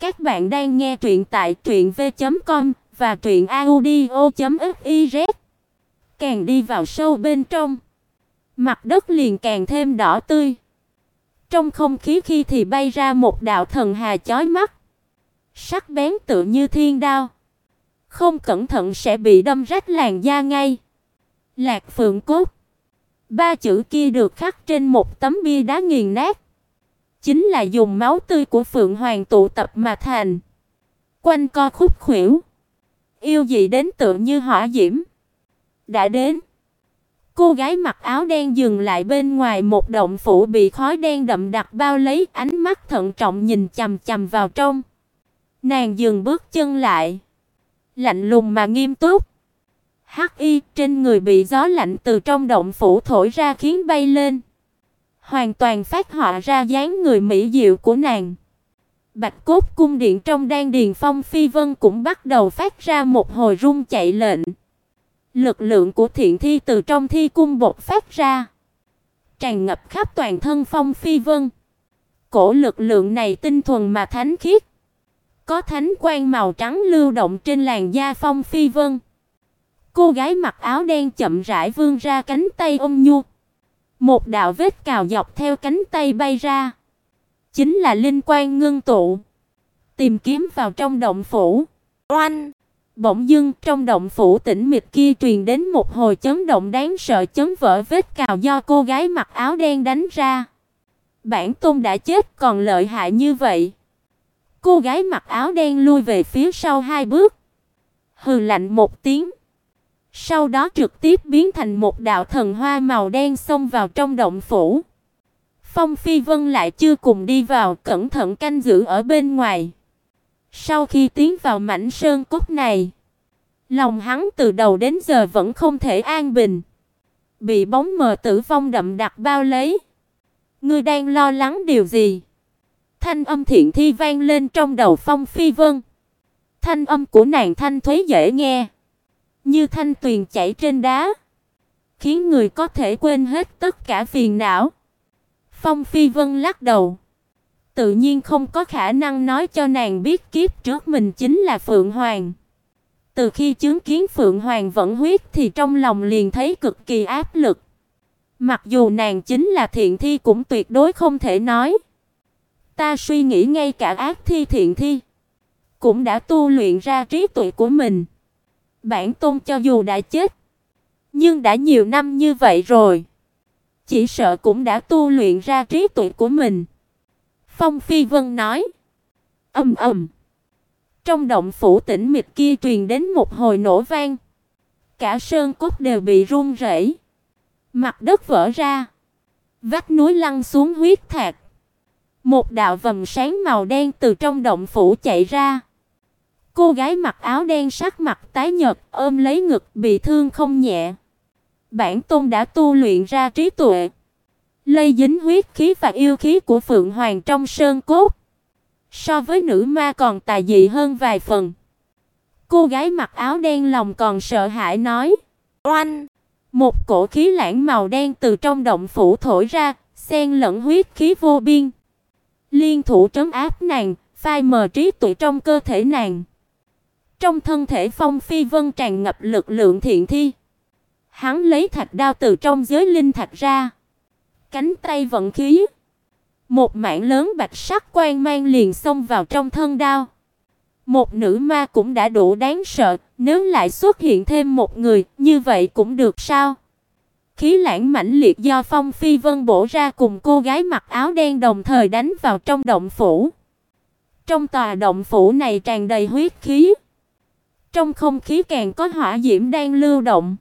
Các bạn đang nghe truyện tại truyệnv.com và truyệnaudio.fiz. Càng đi vào sâu bên trong, mặt đất liền càng thêm đỏ tươi. Trong không khí khi thì bay ra một đạo thần hà chói mắt, sắc bén tựa như thiên đao. Không cẩn thận sẽ bị đâm rách làn da ngay. Lạc Phượng cốt. Ba chữ kia được khắc trên một tấm bia đá nghiền nát chính là dùng máu tươi của Phượng Hoàng tụ tập mà thành. Quanh co khúc khuỷu, yêu dị đến tựa như hỏa diễm. Đã đến. Cô gái mặc áo đen dừng lại bên ngoài một động phủ bị khói đen đậm đặc bao lấy, ánh mắt thận trọng nhìn chằm chằm vào trong. Nàng dừng bước chân lại, lạnh lùng mà nghiêm túc. Hắc y trên người bị gió lạnh từ trong động phủ thổi ra khiến bay lên hoàn toàn phát họa ra dáng người mỹ diệu của nàng. Bạch cốt cung điện trong đan điền Phong Phi Vân cũng bắt đầu phát ra một hồi rung chạy lệnh. Lực lượng của thiện thi từ trong thi cung bộc phát ra, tràn ngập khắp toàn thân Phong Phi Vân. Cổ lực lượng này tinh thuần mà thánh khiết, có thánh quang màu trắng lưu động trên làn da Phong Phi Vân. Cô gái mặc áo đen chậm rãi vươn ra cánh tay ôm nhu. Một đạo vết cào dọc theo cánh tay bay ra, chính là linh quang ngưng tụ, tìm kiếm vào trong động phủ. Oanh! Bỗng dưng trong động phủ tĩnh mịch kia truyền đến một hồi chấn động đáng sợ chấn vỡ vết cào do cô gái mặc áo đen đánh ra. Bản tôn đã chết còn lợi hại như vậy. Cô gái mặc áo đen lui về phía sau hai bước, hừ lạnh một tiếng. Sau đó trực tiếp biến thành một đạo thần hoa màu đen xông vào trong động phủ. Phong Phi Vân lại chưa cùng đi vào, cẩn thận canh giữ ở bên ngoài. Sau khi tiến vào mảnh sơn cốt này, lòng hắn từ đầu đến giờ vẫn không thể an bình, bị bóng mờ tử vong đậm đặc bao lấy. Ngươi đang lo lắng điều gì? Thanh âm thiện thi vang lên trong đầu Phong Phi Vân. Thanh âm của nàng thanh thuế dễ nghe như thanh tuyền chảy trên đá, khiến người có thể quên hết tất cả phiền não. Phong Phi Vân lắc đầu, tự nhiên không có khả năng nói cho nàng biết kiếp trước mình chính là Phượng Hoàng. Từ khi chứng kiến Phượng Hoàng vẫn huyết thì trong lòng liền thấy cực kỳ áp lực. Mặc dù nàng chính là thiện thi cũng tuyệt đối không thể nói. Ta suy nghĩ ngay cả ác thi thiện thi cũng đã tu luyện ra trí tuệ của mình. Bản tôn cho dù đã chết, nhưng đã nhiều năm như vậy rồi, chỉ sợ cũng đã tu luyện ra trí tuệ của mình." Phong Phi Vân nói. Ầm ầm. Trong động phủ tĩnh mịch kia truyền đến một hồi nổ vang. Cả sơn cốt đều bị rung rẩy. Mặt đất vỡ ra, vách núi lăn xuống huyết thạch. Một đạo vầng sáng màu đen từ trong động phủ chạy ra. Cô gái mặc áo đen sắc mặt tái nhợt, ôm lấy ngực, bị thương không nhẹ. Bản tôn đã tu luyện ra trí tuệ, lây dính huyết khí và yêu khí của Phượng Hoàng trong sơn cốt. So với nữ ma còn tài dị hơn vài phần. Cô gái mặc áo đen lòng còn sợ hãi nói: "Oanh!" Một cổ khí lãng màu đen từ trong động phủ thổi ra, xen lẫn huyết khí vô biên. Liên thủ trấn áp nàng, phai mờ trí tuệ trong cơ thể nàng. Trong thân thể Phong Phi Vân tràn ngập lực lượng thiện thi. Hắn lấy thạch đao từ trong giới linh thạch ra, cánh tay vận khí, một mảng lớn bạch sắc quang mang liền xông vào trong thân đao. Một nữ ma cũng đã đủ đáng sợ, nếu lại xuất hiện thêm một người, như vậy cũng được sao? Khí lãng mãnh liệt do Phong Phi Vân bổ ra cùng cô gái mặc áo đen đồng thời đánh vào trong động phủ. Trong tòa động phủ này tràn đầy huyết khí. Trong không khí càng có hỏa diễm đang lưu động.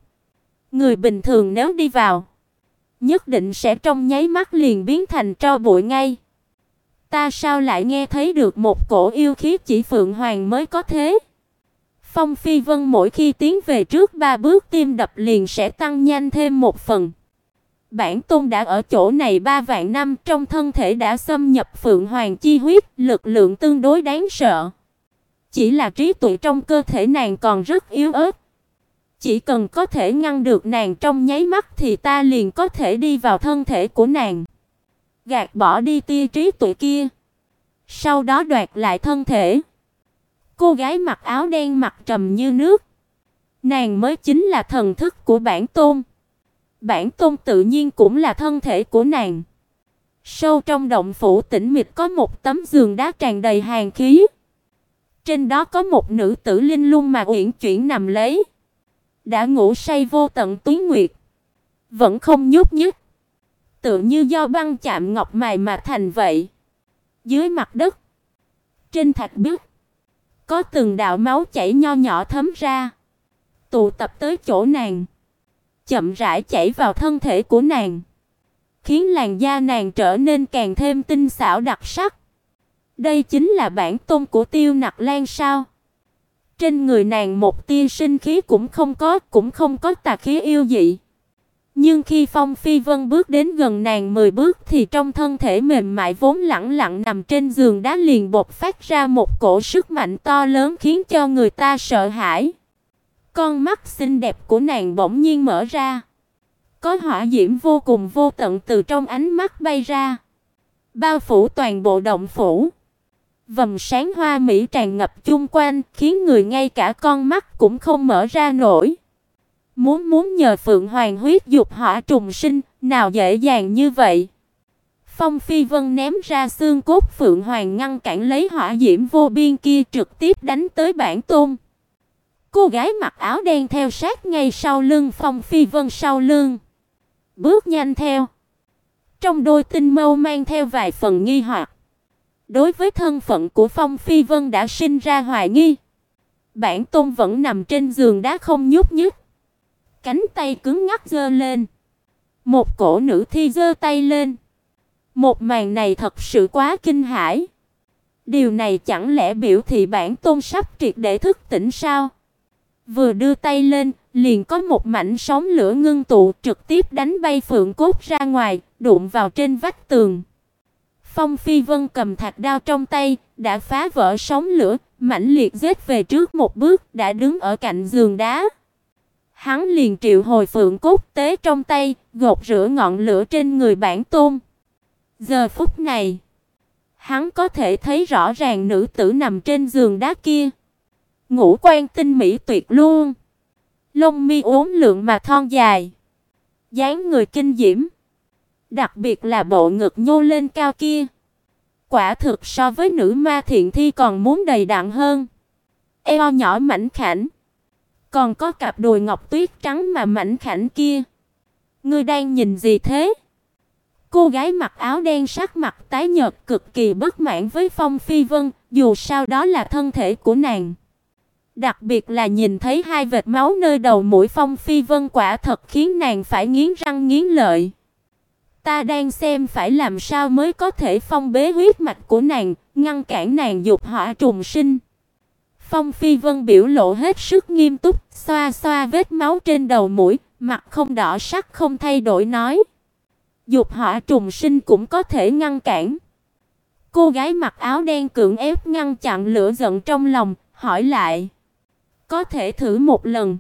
Người bình thường nếu đi vào, nhất định sẽ trong nháy mắt liền biến thành tro bụi ngay. Ta sao lại nghe thấy được một cổ yêu khí chỉ Phượng Hoàng mới có thế? Phong Phi Vân mỗi khi tiến về trước ba bước tim đập liền sẽ tăng nhanh thêm một phần. Bản tôn đã ở chỗ này ba vạn năm, trong thân thể đã xâm nhập Phượng Hoàng chi huyết, lực lượng tương đối đáng sợ. Chỉ là trí tuệ trong cơ thể nàng còn rất yếu ớt. Chỉ cần có thể ngăn được nàng trong nháy mắt thì ta liền có thể đi vào thân thể của nàng. Gạt bỏ đi tia trí tuệ kia. Sau đó đoạt lại thân thể. Cô gái mặc áo đen mặt trầm như nước. Nàng mới chính là thần thức của bản tôn. Bản tôn tự nhiên cũng là thân thể của nàng. Sâu trong động phủ tĩnh mịch có một tấm giường đá tràn đầy hàn khí. Trên đó có một nữ tử linh lung mà uyển chuyển nằm lấy. Đã ngủ say vô tận túy nguyệt. Vẫn không nhúc nhích. Tựa như do băng chạm ngọc mài mà thành vậy. Dưới mặt đất. Trên thạch bích. Có từng đạo máu chảy nho nhỏ thấm ra. Tụ tập tới chỗ nàng. Chậm rãi chảy vào thân thể của nàng. Khiến làn da nàng trở nên càng thêm tinh xảo đặc sắc. Đây chính là bản tôn của Tiêu Nặc Lan sao? Trên người nàng một tia sinh khí cũng không có, cũng không có tà khí yêu dị. Nhưng khi Phong Phi Vân bước đến gần nàng 10 bước thì trong thân thể mềm mại vốn lẳng lặng nằm trên giường đá liền bộc phát ra một cổ sức mạnh to lớn khiến cho người ta sợ hãi. Con mắt xinh đẹp của nàng bỗng nhiên mở ra. Có hỏa diễm vô cùng vô tận từ trong ánh mắt bay ra, bao phủ toàn bộ động phủ. Vầng sáng hoa mỹ tràn ngập chung quanh, khiến người ngay cả con mắt cũng không mở ra nổi. Muốn muốn nhờ Phượng Hoàng huyết dục hỏa trùng sinh, nào dễ dàng như vậy. Phong Phi Vân ném ra xương cốt Phượng Hoàng ngăn cản lấy hỏa diễm vô biên kia trực tiếp đánh tới bản tôn. Cô gái mặc áo đen theo sát ngay sau lưng Phong Phi Vân sau lưng. Bước nhanh theo. Trong đôi tinh mâu mang theo vài phần nghi hoặc. Đối với thân phận của Phong Phi Vân đã sinh ra hoài nghi. Bản tôn vẫn nằm trên giường đá không nhúc nhích. Cánh tay cứng ngắc giơ lên. Một cổ nữ thi giơ tay lên. Một màn này thật sự quá kinh hãi. Điều này chẳng lẽ biểu thị bản tôn sắp triệt để thức tỉnh sao? Vừa đưa tay lên, liền có một mảnh sóng lửa ngưng tụ trực tiếp đánh bay phượng cốt ra ngoài, đụng vào trên vách tường. Phong Phi Vân cầm thạch đao trong tay, đã phá vỡ sóng lửa, mãnh liệt giết về trước một bước, đã đứng ở cạnh giường đá. Hắn liền triệu hồi phượng cốt tế trong tay, gột rửa ngọn lửa trên người bản tôn. Giờ phút này, hắn có thể thấy rõ ràng nữ tử nằm trên giường đá kia. Ngũ quan tinh mỹ tuyệt luôn. Lông mi uốn lượn mà thon dài, dáng người kinh diễm. Đặc biệt là bộ ngực nhô lên cao kia. Quả thực so với nữ ma thiện thi còn muốn đầy đặn hơn. Eo nhỏ mảnh khảnh. Còn có cặp đùi ngọc tuyết trắng mà mảnh khảnh kia. Ngươi đang nhìn gì thế? Cô gái mặc áo đen sắc mặt tái nhợt cực kỳ bất mãn với Phong Phi Vân, dù sao đó là thân thể của nàng. Đặc biệt là nhìn thấy hai vệt máu nơi đầu mũi Phong Phi Vân quả thật khiến nàng phải nghiến răng nghiến lợi. Ta đang xem phải làm sao mới có thể phong bế huyết mạch của nàng, ngăn cản nàng dục hỏa trùng sinh. Phong Phi Vân biểu lộ hết sức nghiêm túc, xoa xoa vết máu trên đầu mũi, mặt không đỏ sắc không thay đổi nói: "Dục hỏa trùng sinh cũng có thể ngăn cản." Cô gái mặc áo đen cưỡng ép ngăn chặn lửa giận trong lòng, hỏi lại: "Có thể thử một lần?"